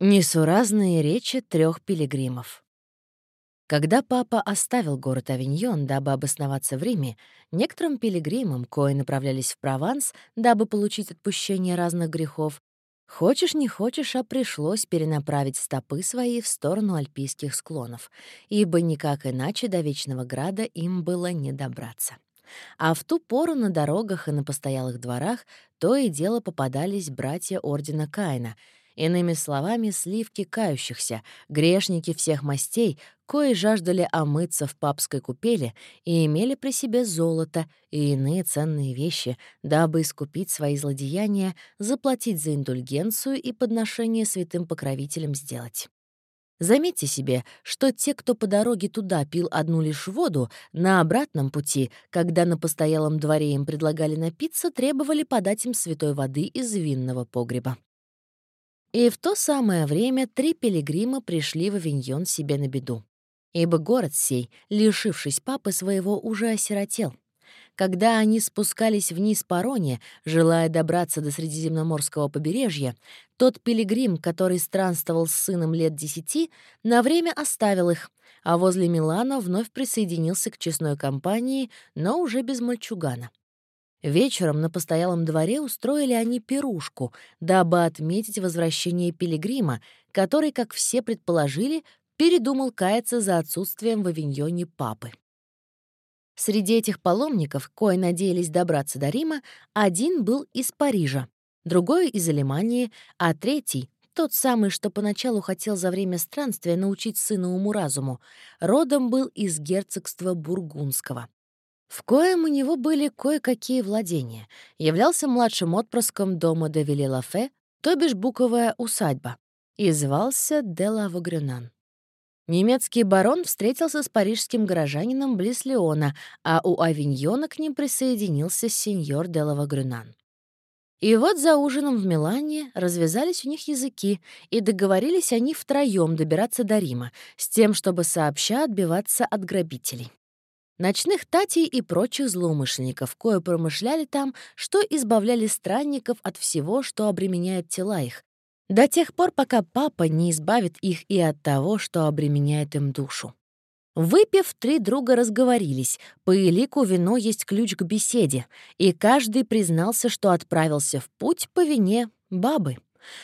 Несуразные речи трех пилигримов. Когда папа оставил город Авиньон, дабы обосноваться в Риме, некоторым пилигримам, кои направлялись в Прованс, дабы получить отпущение разных грехов, хочешь не хочешь, а пришлось перенаправить стопы свои в сторону альпийских склонов, ибо никак иначе до Вечного Града им было не добраться. А в ту пору на дорогах и на постоялых дворах то и дело попадались братья Ордена Каина — Иными словами, сливки кающихся, грешники всех мастей, кои жаждали омыться в папской купели и имели при себе золото и иные ценные вещи, дабы искупить свои злодеяния, заплатить за индульгенцию и подношение святым покровителям сделать. Заметьте себе, что те, кто по дороге туда пил одну лишь воду, на обратном пути, когда на постоялом дворе им предлагали напиться, требовали подать им святой воды из винного погреба. И в то самое время три пилигрима пришли в Авиньон себе на беду. Ибо город сей, лишившись папы своего, уже осиротел. Когда они спускались вниз по Роне, желая добраться до Средиземноморского побережья, тот пилигрим, который странствовал с сыном лет десяти, на время оставил их, а возле Милана вновь присоединился к честной компании, но уже без мальчугана. Вечером на постоялом дворе устроили они пирушку, дабы отметить возвращение пилигрима, который, как все предположили, передумал каяться за отсутствием в авиньоне папы. Среди этих паломников, кои надеялись добраться до Рима, один был из Парижа, другой — из Алемании, а третий — тот самый, что поначалу хотел за время странствия научить сына уму-разуму, родом был из герцогства Бургундского. В коем у него были кое-какие владения. Являлся младшим отпрыском дома де Вилле-Лафе, то бишь буковая усадьба, и звался де Лавагрюнан. Немецкий барон встретился с парижским горожанином близ Леона, а у Авиньона к ним присоединился сеньор де Лавагрюнан. И вот за ужином в Милане развязались у них языки, и договорились они втроем добираться до Рима, с тем, чтобы сообща отбиваться от грабителей ночных татей и прочих злоумышленников, кое промышляли там, что избавляли странников от всего, что обременяет тела их, до тех пор, пока папа не избавит их и от того, что обременяет им душу. Выпив, три друга разговорились. По элику вино есть ключ к беседе, и каждый признался, что отправился в путь по вине бабы.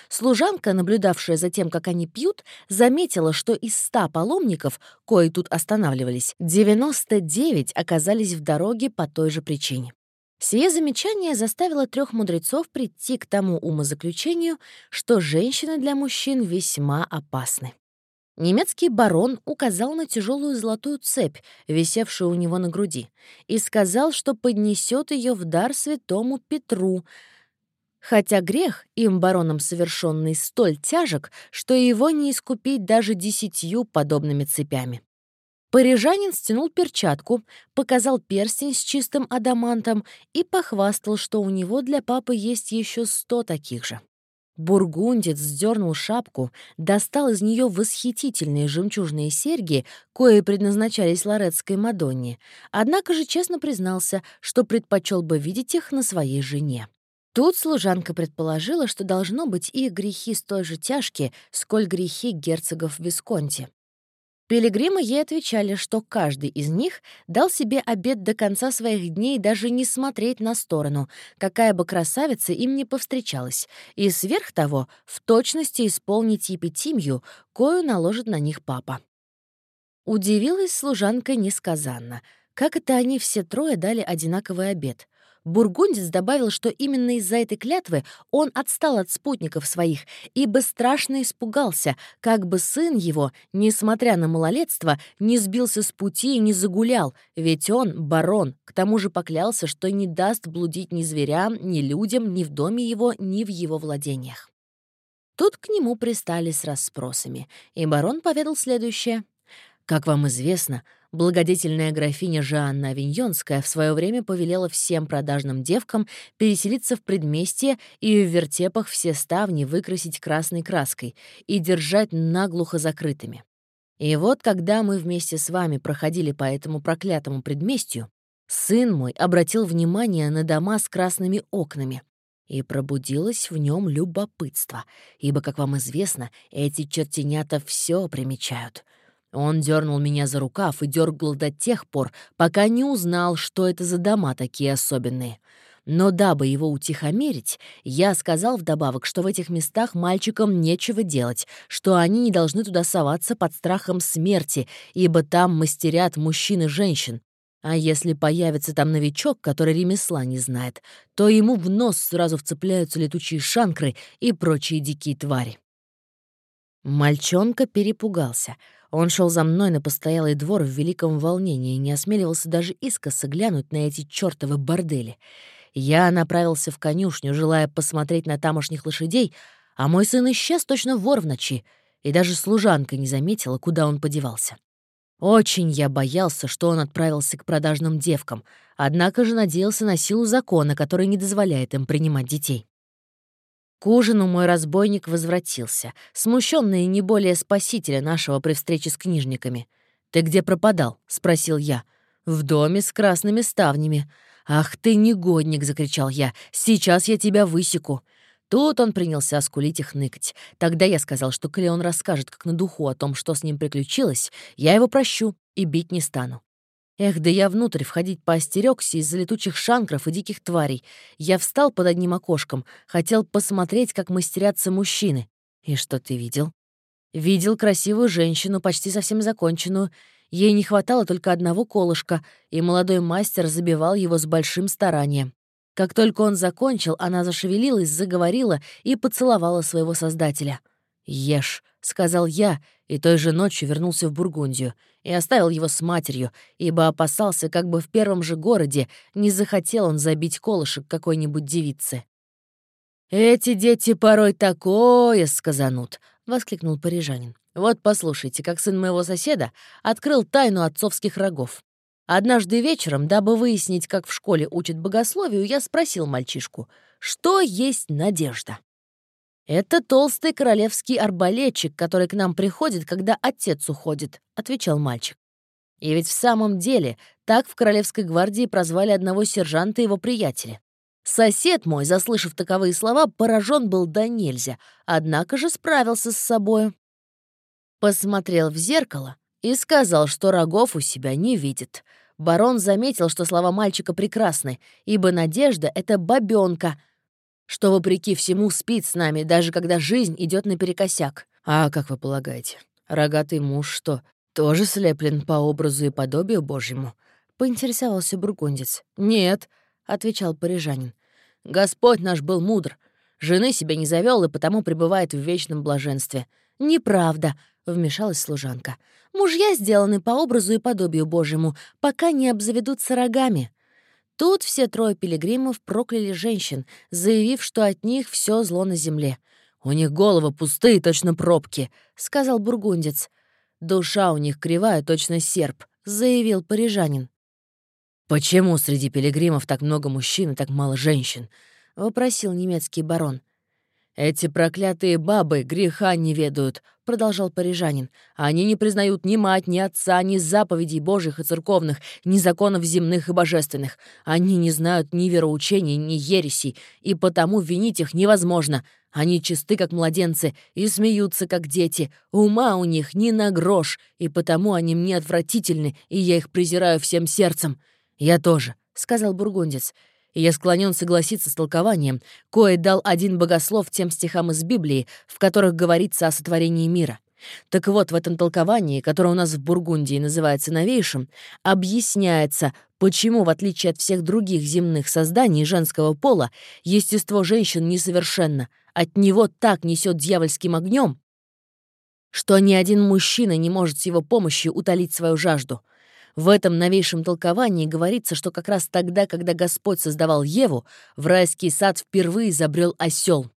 Служанка, наблюдавшая за тем, как они пьют, заметила, что из ста паломников, кои тут останавливались, 99 оказались в дороге по той же причине. Сие замечание заставило трех мудрецов прийти к тому умозаключению, что женщины для мужчин весьма опасны. Немецкий барон указал на тяжелую золотую цепь, висевшую у него на груди, и сказал, что поднесет ее в дар святому Петру, Хотя грех, им бароном совершенный, столь тяжек, что его не искупить даже десятью подобными цепями. Парижанин стянул перчатку, показал перстень с чистым адамантом и похвастал, что у него для папы есть еще сто таких же. Бургундец сдернул шапку, достал из нее восхитительные жемчужные серьги, кои предназначались лоретской Мадонне, однако же честно признался, что предпочел бы видеть их на своей жене. Тут служанка предположила, что должно быть их грехи столь же тяжкие, сколь грехи герцогов Висконти. Пилигримы ей отвечали, что каждый из них дал себе обед до конца своих дней даже не смотреть на сторону, какая бы красавица им не повстречалась, и сверх того в точности исполнить епитимью, кою наложит на них папа. Удивилась служанка несказанно. Как это они все трое дали одинаковый обед? Бургундец добавил, что именно из-за этой клятвы он отстал от спутников своих, ибо страшно испугался, как бы сын его, несмотря на малолетство, не сбился с пути и не загулял, ведь он — барон, к тому же поклялся, что не даст блудить ни зверям, ни людям, ни в доме его, ни в его владениях. Тут к нему пристали с расспросами, и барон поведал следующее. «Как вам известно, — благодетельная графиня Жанна Авиньонская в свое время повелела всем продажным девкам переселиться в предместье и в вертепах все ставни выкрасить красной краской и держать наглухо закрытыми. И вот, когда мы вместе с вами проходили по этому проклятому предместью, сын мой обратил внимание на дома с красными окнами. И пробудилось в нем любопытство, ибо, как вам известно, эти чертенята все примечают. Он дернул меня за рукав и дергал до тех пор, пока не узнал, что это за дома такие особенные. Но дабы его утихомирить, я сказал вдобавок, что в этих местах мальчикам нечего делать, что они не должны туда соваться под страхом смерти, ибо там мастерят мужчин и женщин. А если появится там новичок, который ремесла не знает, то ему в нос сразу вцепляются летучие шанкры и прочие дикие твари. Мальчонка перепугался — он шел за мной на постоялый двор в великом волнении и не осмеливался даже искоса глянуть на эти чёртовы бордели. Я направился в конюшню, желая посмотреть на тамошних лошадей, а мой сын исчез точно вор в ночи, и даже служанка не заметила, куда он подевался. Очень я боялся, что он отправился к продажным девкам, однако же надеялся на силу закона, который не дозволяет им принимать детей. К ужину мой разбойник возвратился, смущенный не более спасителя нашего при встрече с книжниками. «Ты где пропадал?» — спросил я. «В доме с красными ставнями». «Ах ты, негодник!» — закричал я. «Сейчас я тебя высеку». Тут он принялся скулить и хныкать. Тогда я сказал, что коли он расскажет как на духу о том, что с ним приключилось, я его прощу и бить не стану. Эх, да я внутрь входить поостерёгся из-за летучих шанкров и диких тварей. Я встал под одним окошком, хотел посмотреть, как мастерятся мужчины. И что ты видел? Видел красивую женщину, почти совсем законченную. Ей не хватало только одного колышка, и молодой мастер забивал его с большим старанием. Как только он закончил, она зашевелилась, заговорила и поцеловала своего создателя. «Ешь», — сказал я, и той же ночью вернулся в Бургундию и оставил его с матерью, ибо опасался, как бы в первом же городе не захотел он забить колышек какой-нибудь девице. «Эти дети порой такое сказанут», — воскликнул парижанин. «Вот послушайте, как сын моего соседа открыл тайну отцовских рогов. Однажды вечером, дабы выяснить, как в школе учат богословию, я спросил мальчишку, что есть надежда. «Это толстый королевский арбалетчик, который к нам приходит, когда отец уходит», — отвечал мальчик. И ведь в самом деле так в Королевской гвардии прозвали одного сержанта и его приятеля. Сосед мой, заслышав таковые слова, поражен был до нельзя, однако же справился с собою. Посмотрел в зеркало и сказал, что рогов у себя не видит. Барон заметил, что слова мальчика прекрасны, ибо надежда — это бабёнка, что, вопреки всему, спит с нами, даже когда жизнь идет наперекосяк. А как вы полагаете, рогатый муж что, тоже слеплен по образу и подобию Божьему?» — поинтересовался бургундец. «Нет», — отвечал парижанин. «Господь наш был мудр. Жены себя не завел и потому пребывает в вечном блаженстве». «Неправда», — вмешалась служанка. «Мужья сделаны по образу и подобию Божьему, пока не обзаведутся рогами». Тут все трое пилигримов прокляли женщин, заявив, что от них все зло на земле. «У них головы пустые, точно пробки», — сказал бургундец. «Душа у них кривая, точно серп», — заявил парижанин. «Почему среди пилигримов так много мужчин и так мало женщин?» — вопросил немецкий барон. «Эти проклятые бабы греха не ведают», — продолжал парижанин. «Они не признают ни мать, ни отца, ни заповедей божьих и церковных, ни законов земных и божественных. Они не знают ни вероучений, ни ересей, и потому винить их невозможно. Они чисты, как младенцы, и смеются, как дети. Ума у них ни на грош, и потому они мне отвратительны, и я их презираю всем сердцем». «Я тоже», — сказал бургундец и я склонен согласиться с толкованием, кое дал один богослов тем стихам из Библии, в которых говорится о сотворении мира. Так вот, в этом толковании, которое у нас в Бургундии называется новейшим, объясняется, почему, в отличие от всех других земных созданий женского пола, естество женщин несовершенно, от него так несет дьявольским огнем, что ни один мужчина не может с его помощью утолить свою жажду. В этом новейшем толковании говорится, что как раз тогда, когда Господь создавал Еву, в райский сад впервые забрел осел.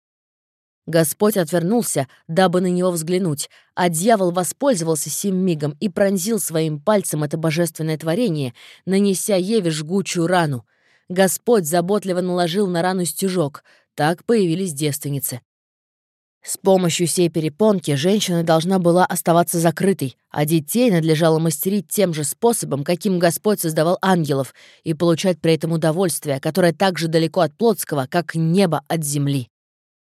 Господь отвернулся, дабы на него взглянуть, а дьявол воспользовался сим мигом и пронзил своим пальцем это божественное творение, нанеся Еве жгучую рану. Господь заботливо наложил на рану стежок. Так появились девственницы. С помощью сей перепонки женщина должна была оставаться закрытой, а детей надлежало мастерить тем же способом, каким Господь создавал ангелов, и получать при этом удовольствие, которое так же далеко от плотского, как небо от земли.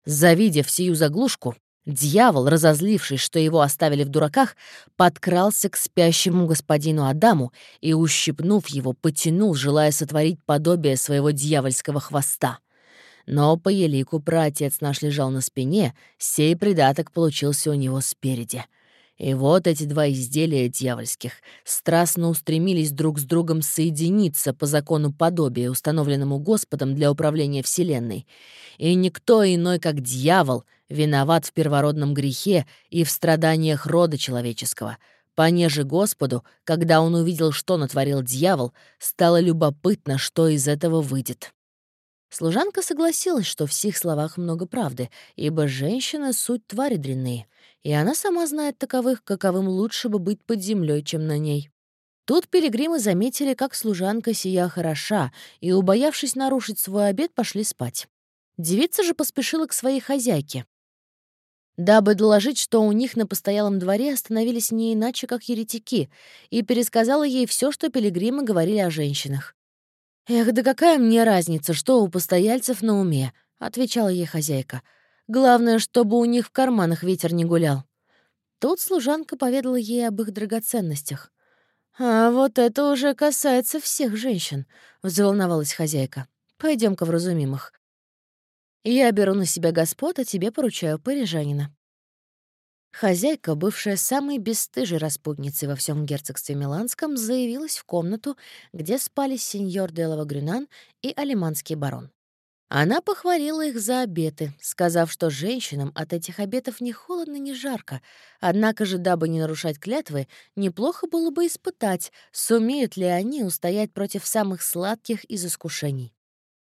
Завидев сию заглушку, дьявол, разозлившись, что его оставили в дураках, подкрался к спящему господину Адаму и, ущипнув его, потянул, желая сотворить подобие своего дьявольского хвоста. Но по елику праотец наш лежал на спине, сей придаток получился у него спереди. И вот эти два изделия дьявольских страстно устремились друг с другом соединиться по закону подобия, установленному Господом для управления Вселенной. И никто иной, как дьявол, виноват в первородном грехе и в страданиях рода человеческого. Понеже Господу, когда он увидел, что натворил дьявол, стало любопытно, что из этого выйдет. Служанка согласилась, что в сих словах много правды, ибо женщина — суть твари дрянные, и она сама знает таковых, каковым лучше бы быть под землей, чем на ней. Тут пилигримы заметили, как служанка сия хороша, и, убоявшись нарушить свой обед, пошли спать. Девица же поспешила к своей хозяйке, дабы доложить, что у них на постоялом дворе остановились не иначе, как еретики, и пересказала ей все, что пилигримы говорили о женщинах. «Эх, да какая мне разница, что у постояльцев на уме?» — отвечала ей хозяйка. «Главное, чтобы у них в карманах ветер не гулял». Тут служанка поведала ей об их драгоценностях. «А вот это уже касается всех женщин», — взволновалась хозяйка. пойдем ка вразумим их. Я беру на себя господ, а тебе поручаю парижанина». Хозяйка, бывшая самой бесстыжей распутницей во всем герцогстве Миланском, заявилась в комнату, где спали сеньор Делова Грюнан и алиманский барон. Она похвалила их за обеты, сказав, что женщинам от этих обетов ни холодно, ни жарко. Однако же, дабы не нарушать клятвы, неплохо было бы испытать, сумеют ли они устоять против самых сладких из искушений.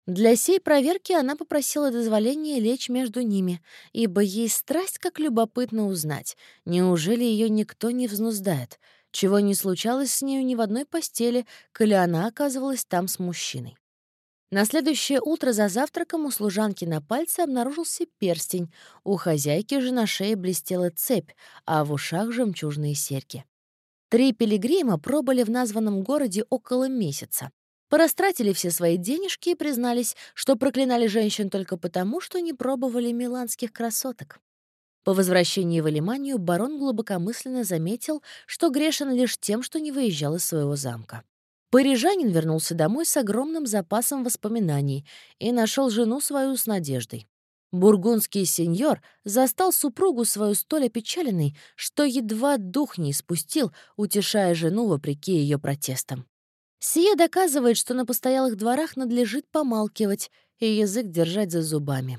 Для сей проверки она попросила дозволения лечь между ними, ибо ей страсть как любопытно узнать, неужели ее никто не взнуздает, чего не случалось с нею ни в одной постели, коли она оказывалась там с мужчиной. На следующее утро за завтраком у служанки на пальце обнаружился перстень, у хозяйки же на шее блестела цепь, а в ушах — жемчужные серьги. Три пилигрима пробыли в названном городе около месяца. Порастратили все свои денежки и признались, что проклинали женщин только потому, что не пробовали миланских красоток. По возвращении в Алиманию барон глубокомысленно заметил, что грешен лишь тем, что не выезжал из своего замка. Парижанин вернулся домой с огромным запасом воспоминаний и нашел жену свою с надеждой. Бургундский сеньор застал супругу свою столь опечаленной, что едва дух не испустил, утешая жену вопреки ее протестам. Сие доказывает, что на постоялых дворах надлежит помалкивать и язык держать за зубами.